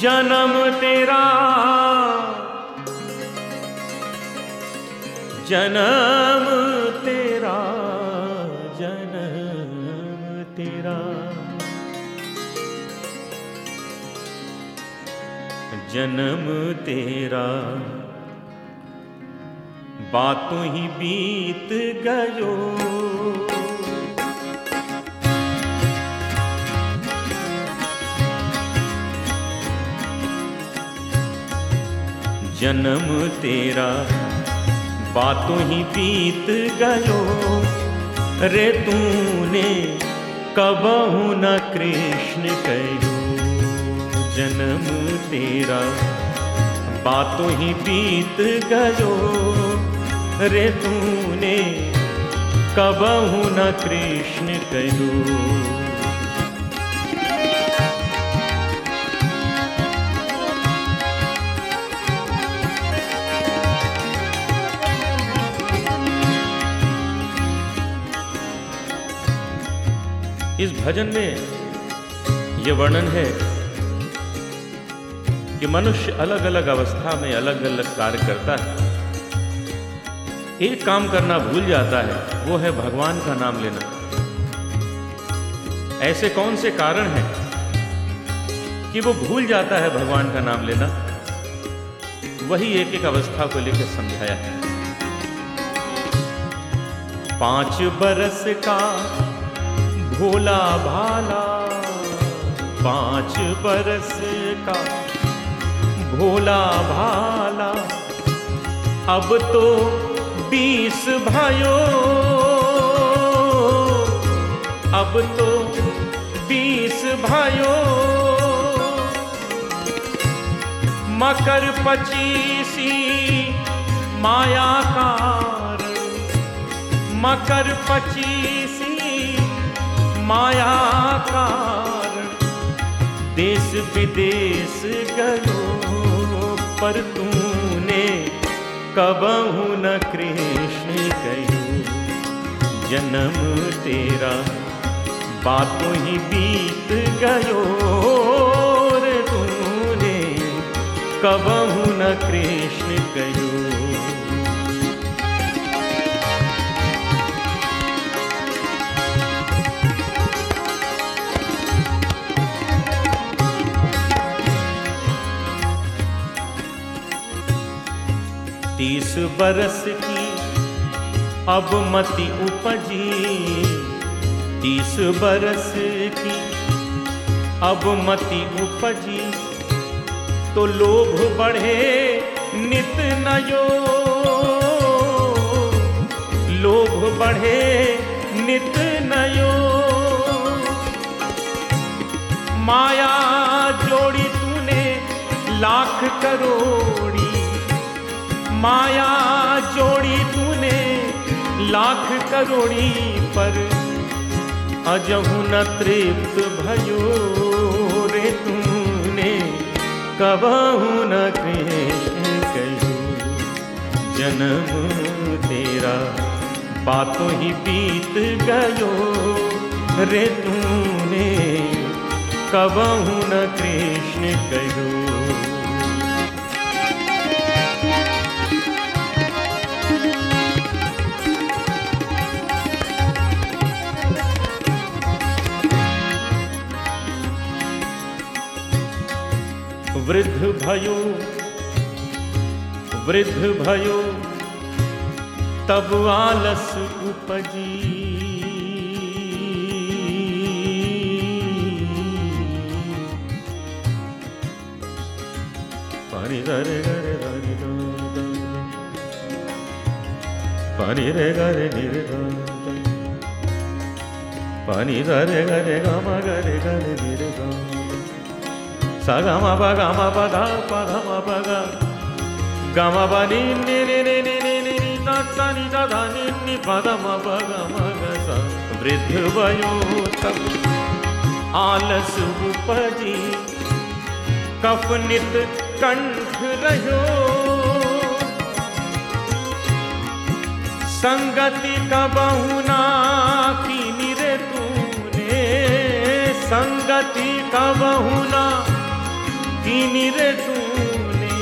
जन्म तेरा। जन्म तेरा जन्म तेरा। जन्म तेरा। बातों ही बीत गयो। जन्म तेरा। बातों ही बीत गयो रे तूने कबहू न कृष्ण कहो जन्म तेरा। बातों ही बीत गयो रे तूने कबहू न कृष्ण कहो इस भजन में यह वर्णन है कि मनुष्य अलग अलग अवस्था में अलग अलग कार्य करता है। एक काम करना भूल जाता है, वो है भगवान का नाम लेना। ऐसे कौन से कारण हैं कि वो भूल जाता है भगवान का नाम लेना? वही एक एक अवस्था को लेकर समझाया है। पाँच बरस का भोला भाला, पाँच बरस का। भोला भाला, अब तो बीस भयो अब तो बीस भयो मकर पचीसी माया कारण मकर पचीसी माया कारण देश विदेश गयो पर तूने कबहू न कृष्ण कहो। जन्म तेरा, बातों ही बीत गयो तूने कबहू न कृष्ण कहो। तीस बरस की अब मति उपजी। तीस बरस की अब मति उपजी। तो लोभ बढ़े नित नयो। लोभ बढ़े नित नयो। माया जोड़ी तूने लाख करोड़ी माया जोड़ी तूने लाख करोड़ी पर। अजहु न तृप्त भयो रे तूने, कबहू न कृष्ण कहो। जन्म तेरा बातों ही बीत गयो रे तूने, कबहू न कृष्ण कहो। वृद्ध भयो वृद्ध भयो तब आलस उपजी। पानी रे गरे रे पानी रे गरे निरे पानी रे गरे गमा गरे गरे निरे गा sa ga ma ba ga ma ba ga pa ga ma ba ga ga ma ba ni ni ni ni ni ni ni ni ta ta ni ta da ni ni pa ga ma ba ga ma ga sa वृद्ध वयो तब आलस उपजी कफ नित कंठ रहो संगति का बहुना की निरे तूने संगति का बहुना तूने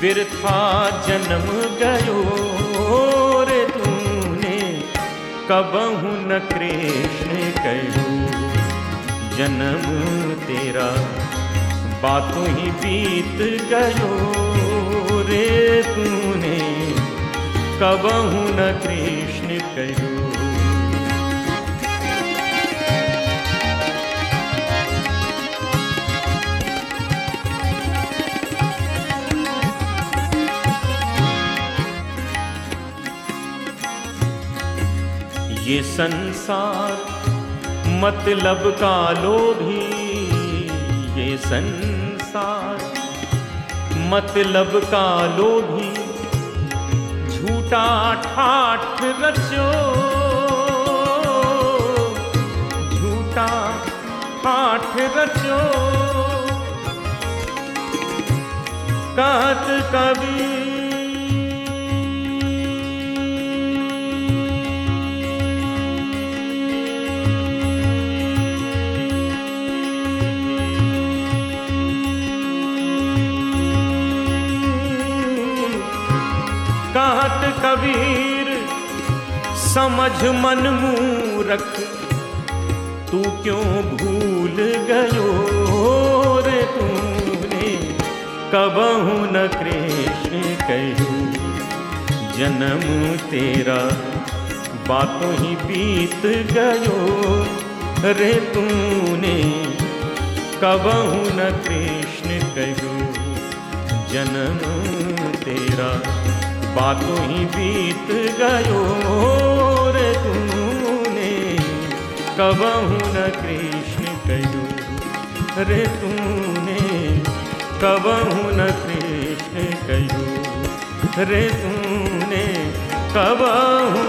बिरथा जन्म गयो रे तूने कबहू न कृष्ण कहो जन्म तेरा बातों ही बीत गयो रे तूने कबहू न कृष्ण कहो संसार मतलब का लोभी। ये संसार मतलब का लोभी। झूठा ठाठ रचो। झूठा ठाठ रचो। कहत कभी समझ मन मूरख, तू क्यों भूल गयो रे तूने? कबहू न कृष्ण कहू, जन्म तेरा बातों ही बीत गयो रे तूने। कबहू न कृष्ण कहू, जन्म तेरा बातों ही बीत गयो रे तूने। कबहू न कृष्ण कहो रे तूने। कबहू न कृष्ण कहो रे तूने। कबहू